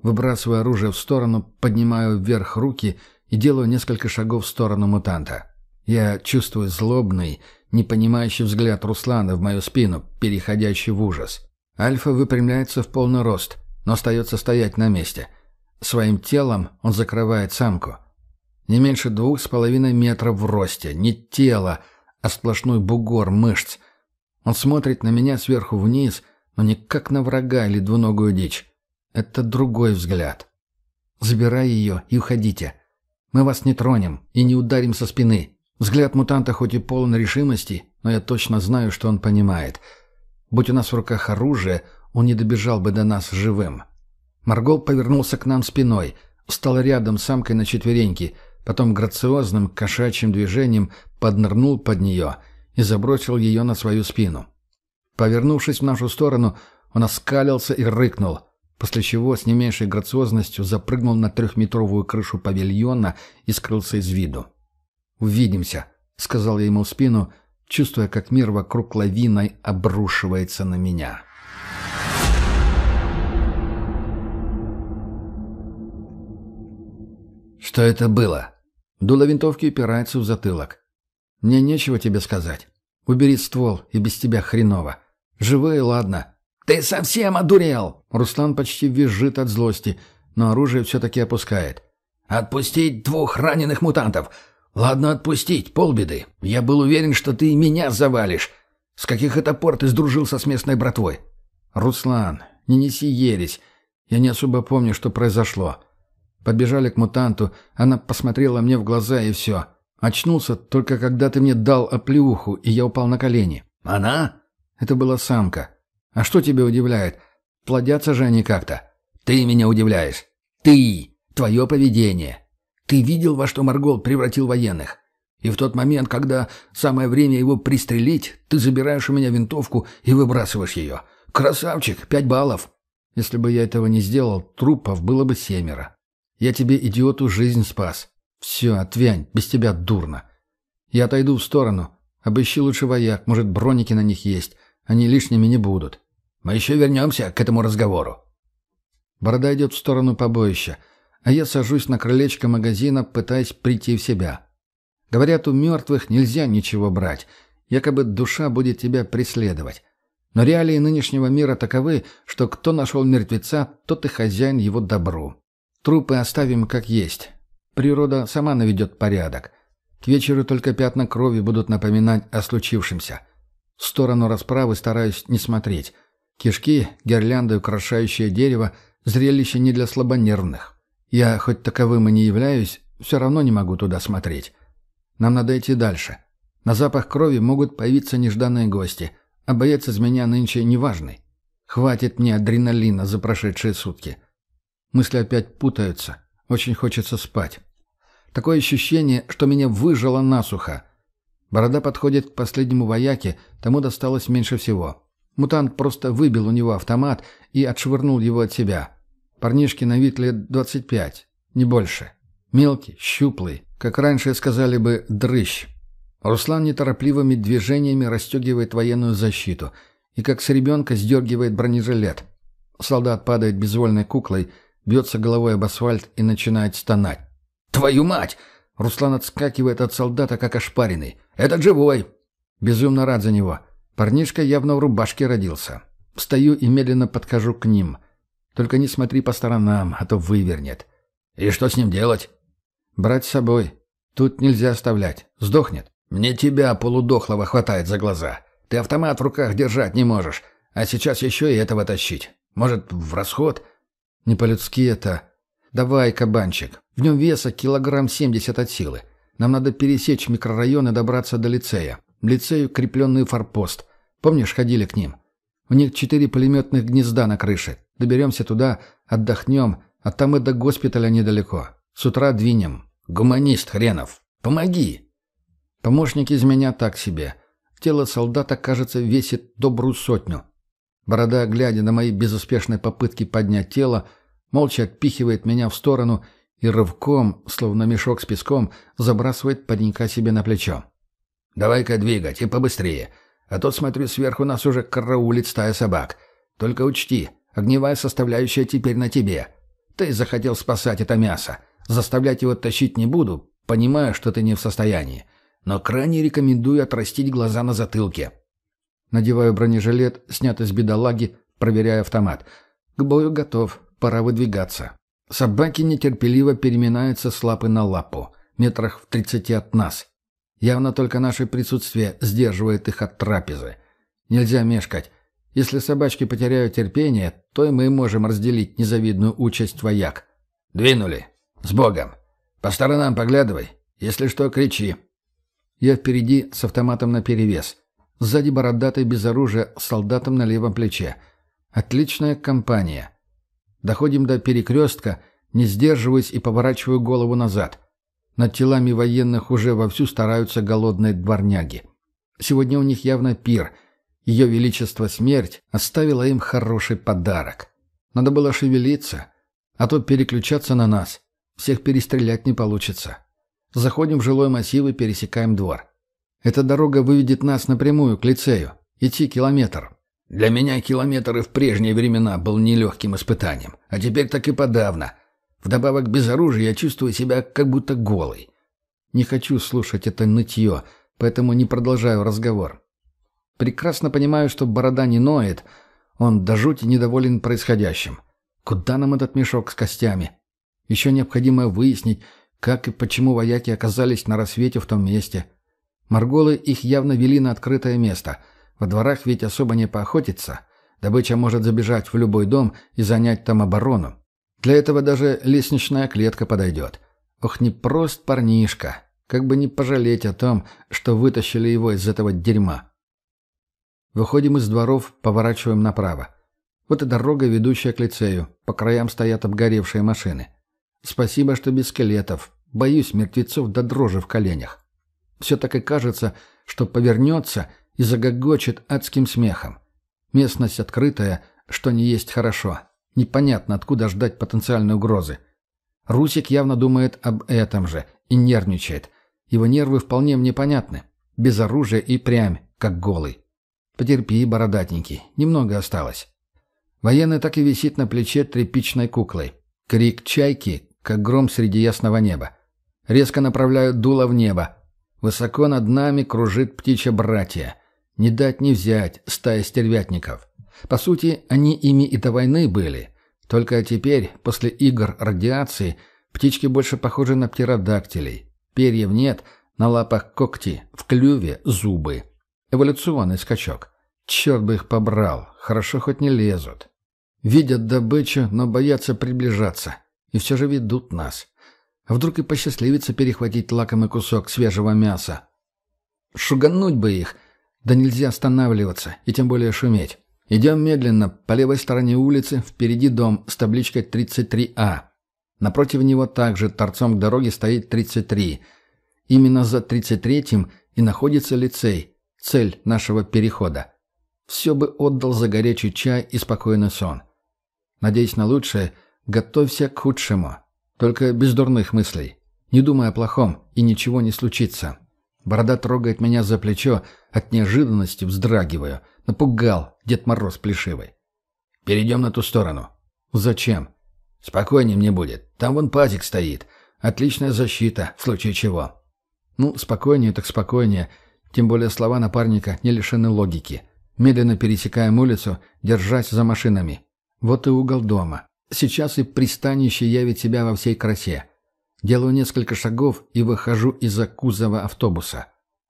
Выбрасываю оружие в сторону, поднимаю вверх руки и делаю несколько шагов в сторону мутанта. Я чувствую злобный, непонимающий взгляд Руслана в мою спину, переходящий в ужас. Альфа выпрямляется в полный рост, но остается стоять на месте – Своим телом он закрывает самку. Не меньше двух с половиной метров в росте. Не тело, а сплошной бугор мышц. Он смотрит на меня сверху вниз, но не как на врага или двуногую дичь. Это другой взгляд. Забирай ее и уходите. Мы вас не тронем и не ударим со спины. Взгляд мутанта хоть и полон решимости, но я точно знаю, что он понимает. Будь у нас в руках оружие, он не добежал бы до нас живым. Маргол повернулся к нам спиной, встал рядом с самкой на четвереньки, потом грациозным кошачьим движением поднырнул под нее и забросил ее на свою спину. Повернувшись в нашу сторону, он оскалился и рыкнул, после чего с не меньшей грациозностью запрыгнул на трехметровую крышу павильона и скрылся из виду. «Увидимся», — сказал я ему в спину, чувствуя, как мир вокруг лавиной обрушивается на меня. «Что это было?» Дуло винтовки упирается в затылок. «Мне нечего тебе сказать. Убери ствол, и без тебя хреново. Живые, ладно». «Ты совсем одурел!» Руслан почти визжит от злости, но оружие все-таки опускает. «Отпустить двух раненых мутантов! Ладно, отпустить, полбеды. Я был уверен, что ты меня завалишь. С каких это пор ты сдружился с местной братвой?» «Руслан, не неси ересь. Я не особо помню, что произошло. Подбежали к мутанту, она посмотрела мне в глаза и все. Очнулся только когда ты мне дал оплеуху, и я упал на колени. «Она?» Это была самка. А что тебя удивляет? Плодятся же они как-то. Ты меня удивляешь. Ты! Твое поведение. Ты видел, во что Маргол превратил военных? И в тот момент, когда самое время его пристрелить, ты забираешь у меня винтовку и выбрасываешь ее. Красавчик, пять баллов. Если бы я этого не сделал, трупов было бы семеро. Я тебе, идиоту, жизнь спас. Все, отвянь, без тебя дурно. Я отойду в сторону. Обыщи лучше вояк, может, броники на них есть. Они лишними не будут. Мы еще вернемся к этому разговору. Борода идет в сторону побоища, а я сажусь на крылечко магазина, пытаясь прийти в себя. Говорят, у мертвых нельзя ничего брать. Якобы душа будет тебя преследовать. Но реалии нынешнего мира таковы, что кто нашел мертвеца, тот и хозяин его добру. Трупы оставим как есть. Природа сама наведет порядок. К вечеру только пятна крови будут напоминать о случившемся. В сторону расправы стараюсь не смотреть. Кишки, гирлянды, украшающие дерево – зрелище не для слабонервных. Я, хоть таковым и не являюсь, все равно не могу туда смотреть. Нам надо идти дальше. На запах крови могут появиться нежданные гости, а боец из меня нынче неважный. Хватит мне адреналина за прошедшие сутки. Мысли опять путаются. Очень хочется спать. Такое ощущение, что меня выжало насухо. Борода подходит к последнему вояке, тому досталось меньше всего. Мутант просто выбил у него автомат и отшвырнул его от себя. Парнишки на вид лет 25, не больше. Мелкий, щуплый, как раньше сказали бы, дрыщ. Руслан неторопливыми движениями расстегивает военную защиту и как с ребенка сдергивает бронежилет. Солдат падает безвольной куклой, бьется головой об асфальт и начинает стонать. «Твою мать!» Руслан отскакивает от солдата, как ошпаренный. «Этот живой!» Безумно рад за него. Парнишка явно в рубашке родился. Встаю и медленно подхожу к ним. Только не смотри по сторонам, а то вывернет. «И что с ним делать?» «Брать с собой. Тут нельзя оставлять. Сдохнет». «Мне тебя, полудохлого, хватает за глаза. Ты автомат в руках держать не можешь. А сейчас еще и этого тащить. Может, в расход?» «Не по-людски это. Давай, кабанчик. В нем веса килограмм семьдесят от силы. Нам надо пересечь микрорайон и добраться до лицея. Лицею крепленный форпост. Помнишь, ходили к ним? У них четыре пулеметных гнезда на крыше. Доберемся туда, отдохнем, а там и до госпиталя недалеко. С утра двинем. Гуманист хренов. Помоги!» Помощник из меня так себе. Тело солдата, кажется, весит добрую сотню. Борода, глядя на мои безуспешные попытки поднять тело, молча отпихивает меня в сторону и рывком, словно мешок с песком, забрасывает паренька себе на плечо. «Давай-ка двигать, и побыстрее. А то, смотрю, сверху нас уже караулит стая собак. Только учти, огневая составляющая теперь на тебе. Ты захотел спасать это мясо. Заставлять его тащить не буду, понимаю, что ты не в состоянии но крайне рекомендую отрастить глаза на затылке. Надеваю бронежилет, снятый с бедолаги, проверяю автомат. К бою готов, пора выдвигаться. Собаки нетерпеливо переминаются с лапы на лапу, метрах в тридцати от нас. Явно только наше присутствие сдерживает их от трапезы. Нельзя мешкать. Если собачки потеряют терпение, то и мы можем разделить незавидную участь вояк. Двинули. С Богом. По сторонам поглядывай. Если что, кричи. Я впереди с автоматом наперевес. Сзади бородатый без оружия солдатом на левом плече. Отличная компания. Доходим до перекрестка, не сдерживаясь и поворачиваю голову назад. Над телами военных уже вовсю стараются голодные дворняги. Сегодня у них явно пир. Ее Величество Смерть оставила им хороший подарок. Надо было шевелиться, а то переключаться на нас. Всех перестрелять не получится. Заходим в жилой массив и пересекаем двор. Эта дорога выведет нас напрямую к лицею. Идти километр. Для меня километр и в прежние времена был нелегким испытанием. А теперь так и подавно. Вдобавок без оружия я чувствую себя как будто голый. Не хочу слушать это нытье, поэтому не продолжаю разговор. Прекрасно понимаю, что борода не ноет. Он до жути недоволен происходящим. Куда нам этот мешок с костями? Еще необходимо выяснить, как и почему вояки оказались на рассвете в том месте? Марголы их явно вели на открытое место. Во дворах ведь особо не поохотиться. Добыча может забежать в любой дом и занять там оборону. Для этого даже лестничная клетка подойдет. Ох, не прост парнишка. Как бы не пожалеть о том, что вытащили его из этого дерьма. Выходим из дворов, поворачиваем направо. Вот и дорога, ведущая к лицею. По краям стоят обгоревшие машины. Спасибо, что без скелетов. Боюсь мертвецов до дрожи в коленях. Все так и кажется, что повернется и загогочет адским смехом. Местность открытая, что не есть хорошо. Непонятно, откуда ждать потенциальной угрозы. Русик явно думает об этом же и нервничает. Его нервы вполне мне понятны. Без оружия и прямь, как голый. Потерпи, бородатенький, немного осталось. Военный так и висит на плече тряпичной куклой. Крик чайки, как гром среди ясного неба. Резко направляют дуло в небо. Высоко над нами кружит птичья братья. Не дать не взять, стая стервятников. По сути, они ими и до войны были. Только теперь, после игр радиации, птички больше похожи на птеродактилей. Перьев нет, на лапах когти, в клюве зубы. Эволюционный скачок. Черт бы их побрал, хорошо хоть не лезут. Видят добычу, но боятся приближаться. И все же ведут нас. А вдруг и посчастливится перехватить лакомый кусок свежего мяса? Шугануть бы их! Да нельзя останавливаться, и тем более шуметь. Идем медленно, по левой стороне улицы, впереди дом с табличкой 33А. Напротив него также торцом к дороге стоит 33. Именно за 33-м и находится лицей, цель нашего перехода. Все бы отдал за горячий чай и спокойный сон. Надеясь на лучшее, готовься к худшему. Только без дурных мыслей. Не думай о плохом, и ничего не случится. Борода трогает меня за плечо, от неожиданности вздрагиваю. Напугал Дед Мороз плешивый. «Перейдем на ту сторону». «Зачем?» «Спокойнее мне будет. Там вон пазик стоит. Отличная защита, в случае чего». «Ну, спокойнее так спокойнее. Тем более слова напарника не лишены логики. Медленно пересекаем улицу, держась за машинами. Вот и угол дома. Сейчас и пристанище явит себя во всей красе. Делаю несколько шагов и выхожу из-за кузова автобуса.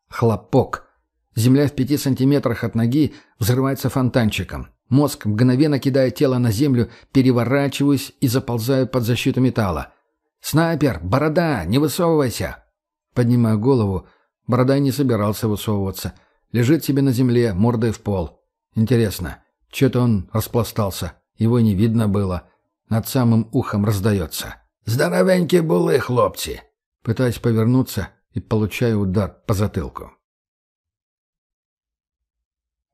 Хлопок. Земля в пяти сантиметрах от ноги взрывается фонтанчиком. Мозг мгновенно кидает тело на землю, переворачиваюсь и заползаю под защиту металла. «Снайпер! Борода! Не высовывайся!» Поднимаю голову. Борода не собирался высовываться. Лежит себе на земле, мордой в пол. Интересно, что-то он распластался. Его не видно было. Над самым ухом раздается. «Здоровенькие булы, хлопцы!» Пытаюсь повернуться и получаю удар по затылку.